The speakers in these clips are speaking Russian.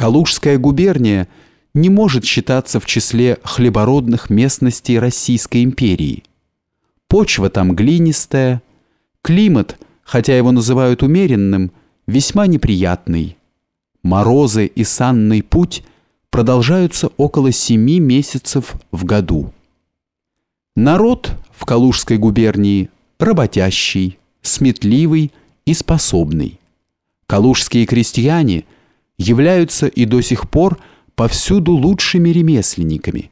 Калужская губерния не может считаться в числе хлебородных местностей Российской империи. Почва там глинистая, климат, хотя его называют умеренным, весьма неприятный. Морозы и санный путь продолжаются около семи месяцев в году. Народ в Калужской губернии работящий, сметливый и способный. Калужские крестьяне – являются и до сих пор повсюду лучшими ремесленниками.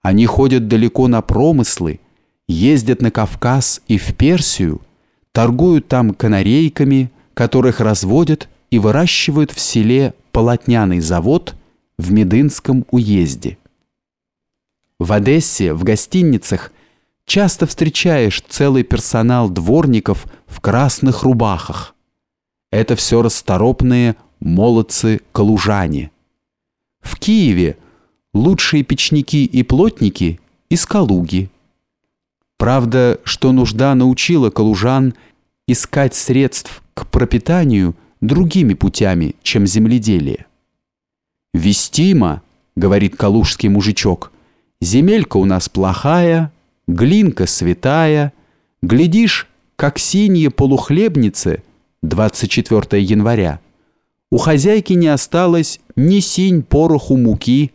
Они ходят далеко на промыслы, ездят на Кавказ и в Персию, торгуют там канарейками, которых разводят и выращивают в селе полотняный завод в Медынском уезде. В Одессе, в гостиницах, часто встречаешь целый персонал дворников в красных рубахах. Это все расторопные молодцы-калужане. В Киеве лучшие печники и плотники из Калуги. Правда, что нужда научила калужан искать средств к пропитанию другими путями, чем земледелие. «Вестимо», — говорит калужский мужичок, — «земелька у нас плохая, глинка святая, глядишь, как синие полухлебницы 24 января, у хозяйки не осталось ни синь пороху муки,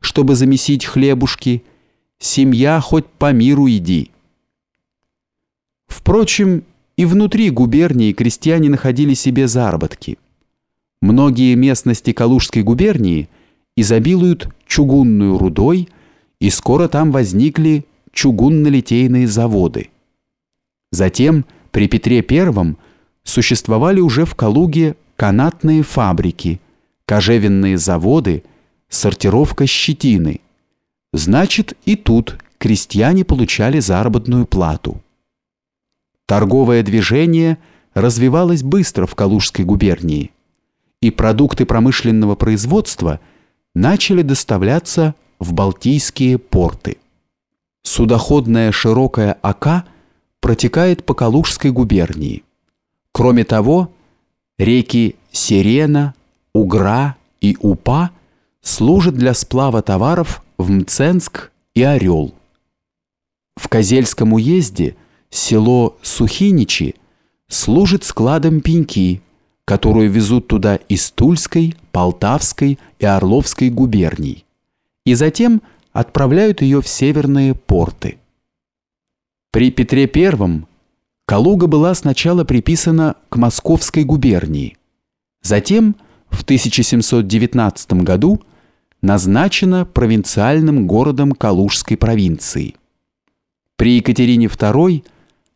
чтобы замесить хлебушки. Семья хоть по миру иди. Впрочем, и внутри губернии крестьяне находили себе заработки. Многие местности Калужской губернии изобилуют чугунную рудой, и скоро там возникли чугунно-литейные заводы. Затем при Петре I существовали уже в Калуге канатные фабрики, кожевенные заводы, сортировка щетины. Значит, и тут крестьяне получали заработную плату. Торговое движение развивалось быстро в Калужской губернии, и продукты промышленного производства начали доставляться в Балтийские порты. Судоходная широкая Ока протекает по Калужской губернии. Кроме того, Реки Сирена, Угра и Упа служат для сплава товаров в Мценск и Орел. В Козельском уезде село Сухиничи служит складом пеньки, которую везут туда из Тульской, Полтавской и Орловской губерний, и затем отправляют ее в северные порты. При Петре Первом Калуга была сначала приписана к Московской губернии. Затем, в 1719 году, назначена провинциальным городом Калужской провинции. При Екатерине II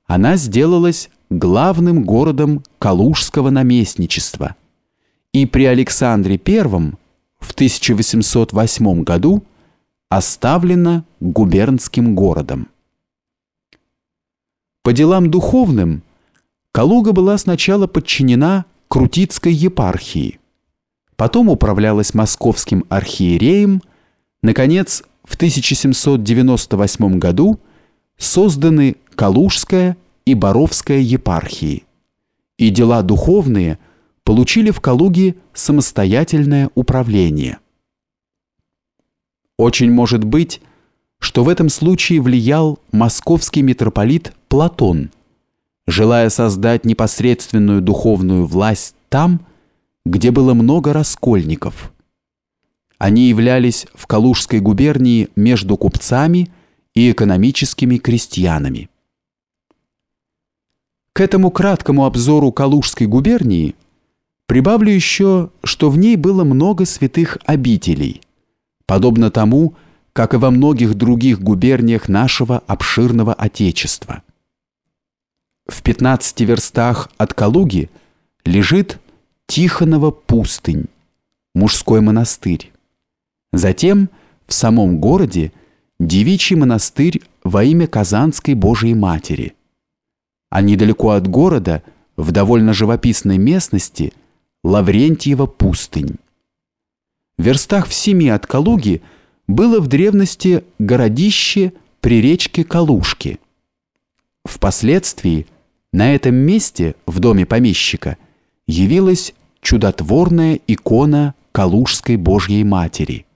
она сделалась главным городом Калужского наместничества. И при Александре I в 1808 году оставлена губернским городом. По делам духовным Калуга была сначала подчинена Крутицкой епархии, потом управлялась московским архиереем, наконец, в 1798 году созданы Калужская и Боровская епархии, и дела духовные получили в Калуге самостоятельное управление. Очень может быть, что в этом случае влиял московский митрополит Платон, желая создать непосредственную духовную власть там, где было много раскольников. Они являлись в Калужской губернии между купцами и экономическими крестьянами. К этому краткому обзору Калужской губернии прибавлю еще, что в ней было много святых обителей, подобно тому, как и во многих других губерниях нашего обширного Отечества. В 15 верстах от Калуги лежит Тихонова пустынь, мужской монастырь. Затем в самом городе девичий монастырь во имя Казанской Божией Матери. А недалеко от города, в довольно живописной местности, Лаврентьева пустынь. В верстах в семи от Калуги было в древности городище при речке Калужки. Впоследствии на этом месте, в доме помещика, явилась чудотворная икона Калужской Божьей Матери.